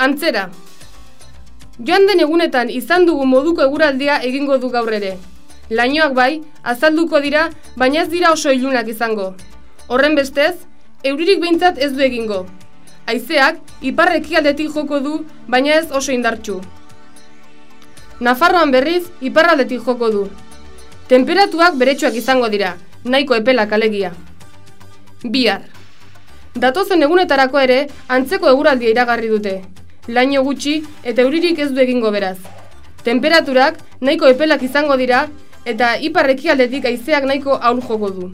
Antzera. Joan den egunetan izan dugu moduko eguraldia egingo du gaur ere. Lainoak bai, azalduko dira, baina ez dira oso ilunak izango. Horren bestez, euririk behintzat ez du egingo. Haizeak iparreki aldetik joko du, baina ez oso indartxu. Nafarroan berriz, iparraldetik joko du. Temperatuak beretsuak izango dira, nahiko epelak alegia. Bihar. Datozen egunetarako ere, antzeko eguraldia iragarri dute. Laino gutxi eta euririk ez du egingo beraz. Temperaturak nahiko epelak izango dira eta iparreki aldetik aizeak nahiko aur joko du.